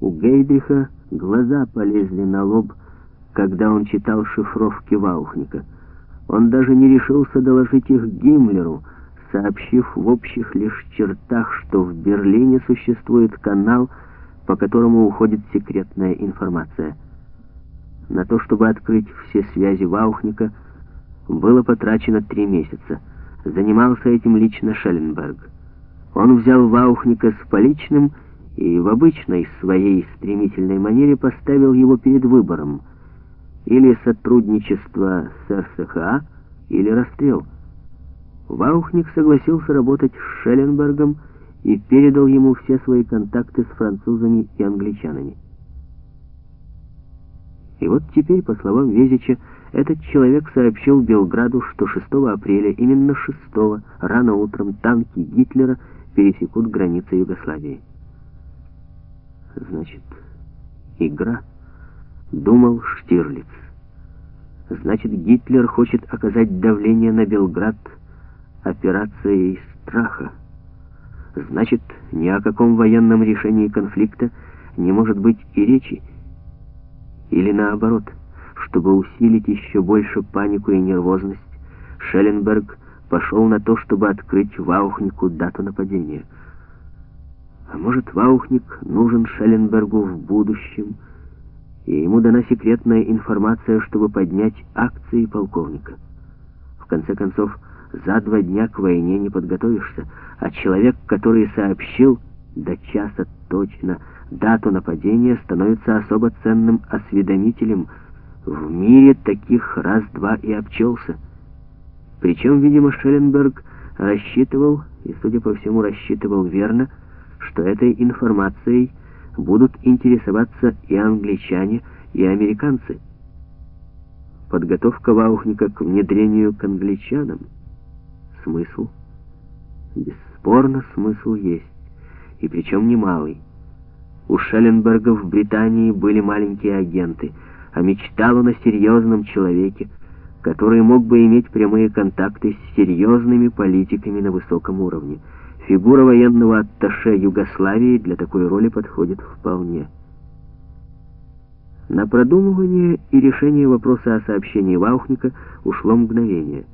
У Гейдриха глаза полезли на лоб, когда он читал шифровки Ваухника. Он даже не решился доложить их Гиммлеру, сообщив в общих лишь чертах, что в Берлине существует канал, по которому уходит секретная информация. На то, чтобы открыть все связи Ваухника, было потрачено три месяца. Занимался этим лично Шелленберг. Он взял Ваухника с поличным и в обычной своей стремительной манере поставил его перед выбором. Или сотрудничество с РСХА, или расстрел. Ваухник согласился работать с Шелленбергом и передал ему все свои контакты с французами и англичанами. И вот теперь, по словам Везича, этот человек сообщил Белграду, что 6 апреля, именно 6 рано утром танки Гитлера пересекут границы Югославии. Значит, игра, думал Штирлиц. Значит, Гитлер хочет оказать давление на Белград операцией страха. Значит, ни о каком военном решении конфликта не может быть и речи. Или наоборот, чтобы усилить еще больше панику и нервозность, Шелленберг пошел на то, чтобы открыть Ваухнику дату нападения. А может, Ваухник нужен Шелленбергу в будущем, и ему дана секретная информация, чтобы поднять акции полковника. В конце концов, за два дня к войне не подготовишься, а человек, который сообщил до часа точно дату нападения, становится особо ценным осведомителем. В мире таких раз-два и обчелся. Причем, видимо, Шелленберг рассчитывал, и, судя по всему, рассчитывал верно, что этой информацией будут интересоваться и англичане, и американцы. Подготовка Ваухника к внедрению к англичанам. Смысл? Бесспорно, смысл есть, и причем немалый. У Шелленберга в Британии были маленькие агенты, а мечтал он о серьезном человеке, который мог бы иметь прямые контакты с серьезными политиками на высоком уровне. Фигура военного атташе Югославии для такой роли подходит вполне. На продумывание и решение вопроса о сообщении Ваухника ушло мгновение.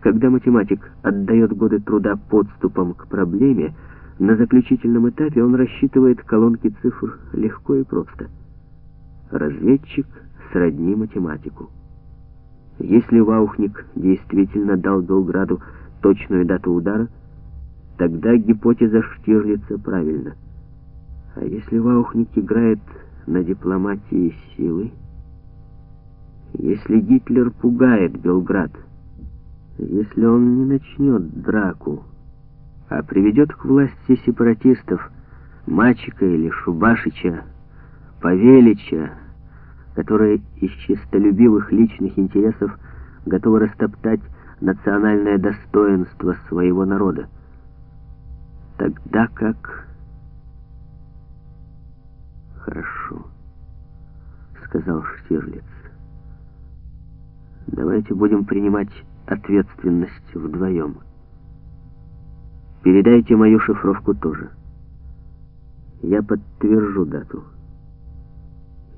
Когда математик отдает годы труда подступам к проблеме, на заключительном этапе он рассчитывает колонки цифр легко и просто. Разведчик сродни математику. Если Ваухник действительно дал Белграду точную дату удара, тогда гипотеза Штирлица правильна. А если Ваухник играет на дипломатии силы, если Гитлер пугает Белград, если он не начнет драку, а приведет к власти сепаратистов Мачика или Шубашича, Павелича, которые из чистолюбивых личных интересов готовы растоптать национальное достоинство своего народа. Тогда как... Хорошо, сказал Штирлиц. Давайте будем принимать ответственность вдвоем. Передайте мою шифровку тоже. Я подтвержу дату.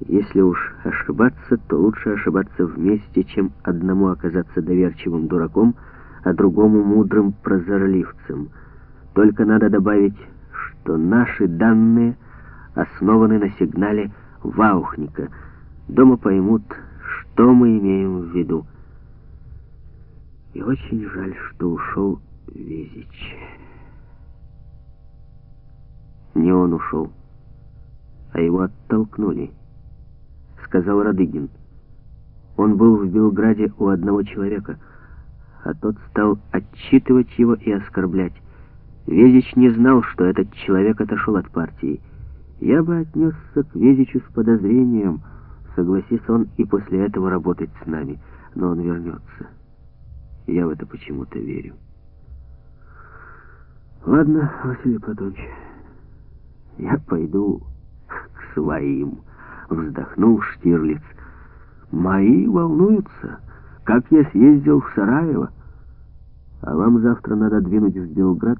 Если уж ошибаться, то лучше ошибаться вместе, чем одному оказаться доверчивым дураком, а другому мудрым прозорливцем. Только надо добавить, что наши данные основаны на сигнале Ваухника. Дома поймут, что мы имеем в виду. И очень жаль, что ушел Везич. Не он ушел, а его оттолкнули сказал Радыгин. Он был в Белграде у одного человека, а тот стал отчитывать его и оскорблять. Везич не знал, что этот человек отошел от партии. Я бы отнесся к Везичу с подозрением, согласись он и после этого работать с нами, но он вернется. Я в это почему-то верю. Ладно, Василий Платонович, я пойду к своим вздохнул Штирлиц. Мои волнуются, как я съездил в Сараево. А вам завтра надо двинуть в Белград,